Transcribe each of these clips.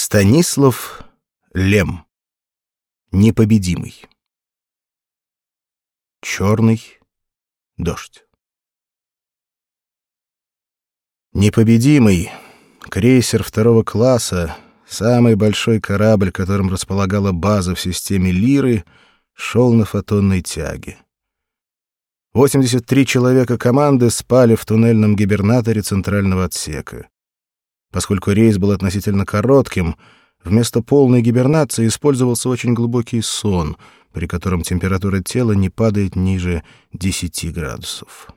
Станислав Лем. Непобедимый. Черный дождь. Непобедимый. Крейсер второго класса, самый большой корабль, которым располагала база в системе Лиры, шел на фотонной тяге. 83 человека команды спали в туннельном гибернаторе центрального отсека. Поскольку рейс был относительно коротким, вместо полной гибернации использовался очень глубокий сон, при котором температура тела не падает ниже 10 градусов.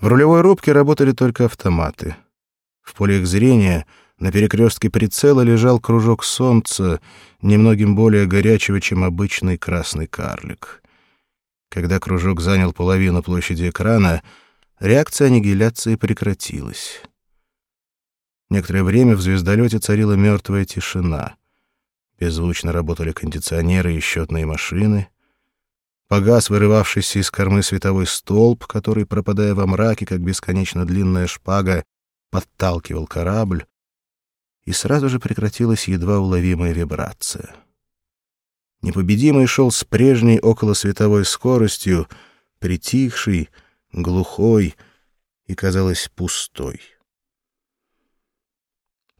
В рулевой рубке работали только автоматы. В поле их зрения на перекрестке прицела лежал кружок солнца, немногим более горячего, чем обычный красный карлик. Когда кружок занял половину площади экрана, реакция аннигиляции прекратилась. Некоторое время в звездолете царила мертвая тишина. Беззвучно работали кондиционеры и счетные машины. Погас вырывавшийся из кормы световой столб, который, пропадая во мраке, как бесконечно длинная шпага, подталкивал корабль, и сразу же прекратилась едва уловимая вибрация. Непобедимый шел с прежней околосветовой скоростью, притихший, глухой и, казалось, пустой.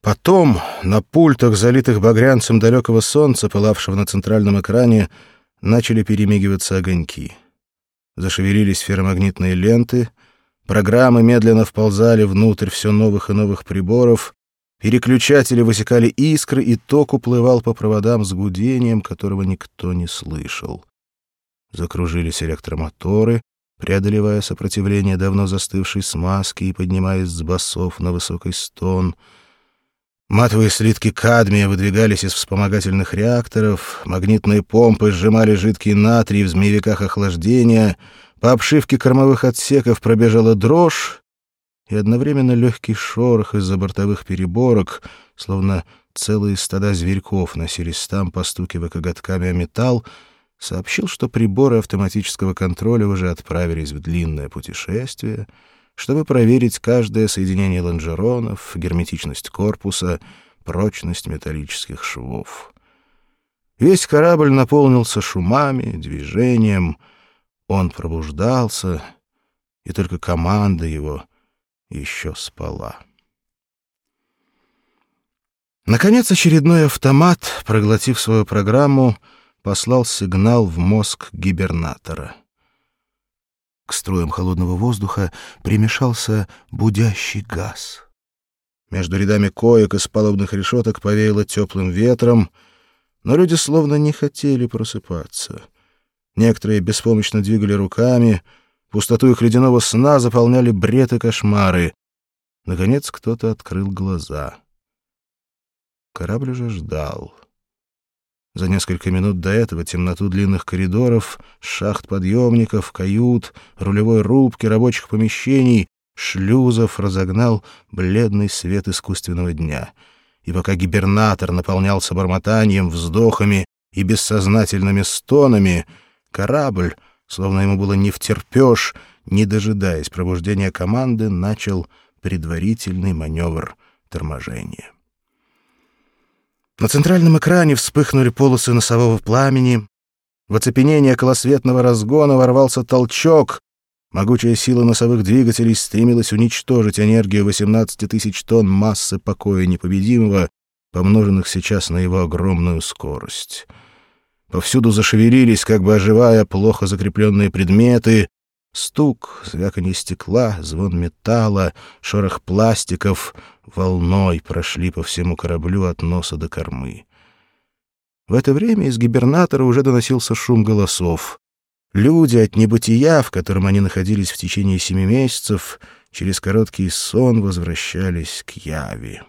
Потом на пультах, залитых багрянцем далекого солнца, пылавшего на центральном экране, начали перемигиваться огоньки. Зашевелились ферромагнитные ленты, программы медленно вползали внутрь все новых и новых приборов, переключатели высекали искры, и ток уплывал по проводам с гудением, которого никто не слышал. Закружились электромоторы, преодолевая сопротивление давно застывшей смазки и поднимаясь с басов на высокий стон — Матовые слитки кадмия выдвигались из вспомогательных реакторов, магнитные помпы сжимали жидкий натрий в змеевиках охлаждения, по обшивке кормовых отсеков пробежала дрожь, и одновременно легкий шорох из-за бортовых переборок, словно целые стада зверьков носились там, постукивая коготками о металл, сообщил, что приборы автоматического контроля уже отправились в длинное путешествие — чтобы проверить каждое соединение лонжеронов, герметичность корпуса, прочность металлических швов. Весь корабль наполнился шумами, движением. Он пробуждался, и только команда его еще спала. Наконец очередной автомат, проглотив свою программу, послал сигнал в мозг гибернатора — к струям холодного воздуха примешался будящий газ. Между рядами коек из палубных решеток повеяло теплым ветром, но люди словно не хотели просыпаться. Некоторые беспомощно двигали руками, пустоту их ледяного сна заполняли бред и кошмары. Наконец кто-то открыл глаза. Корабль уже ждал. За несколько минут до этого темноту длинных коридоров, шахт подъемников, кают, рулевой рубки, рабочих помещений, шлюзов разогнал бледный свет искусственного дня. И пока гибернатор наполнялся бормотанием, вздохами и бессознательными стонами, корабль, словно ему было не втерпешь, не дожидаясь пробуждения команды, начал предварительный маневр торможения. На центральном экране вспыхнули полосы носового пламени. В оцепенение колосветного разгона ворвался толчок. Могучая сила носовых двигателей стремилась уничтожить энергию 18 тысяч тонн массы покоя непобедимого, помноженных сейчас на его огромную скорость. Повсюду зашевелились, как бы оживая, плохо закрепленные предметы. Стук, звяканье стекла, звон металла, шорох пластиков волной прошли по всему кораблю от носа до кормы. В это время из гибернатора уже доносился шум голосов. Люди от небытия, в котором они находились в течение семи месяцев, через короткий сон возвращались к Яве.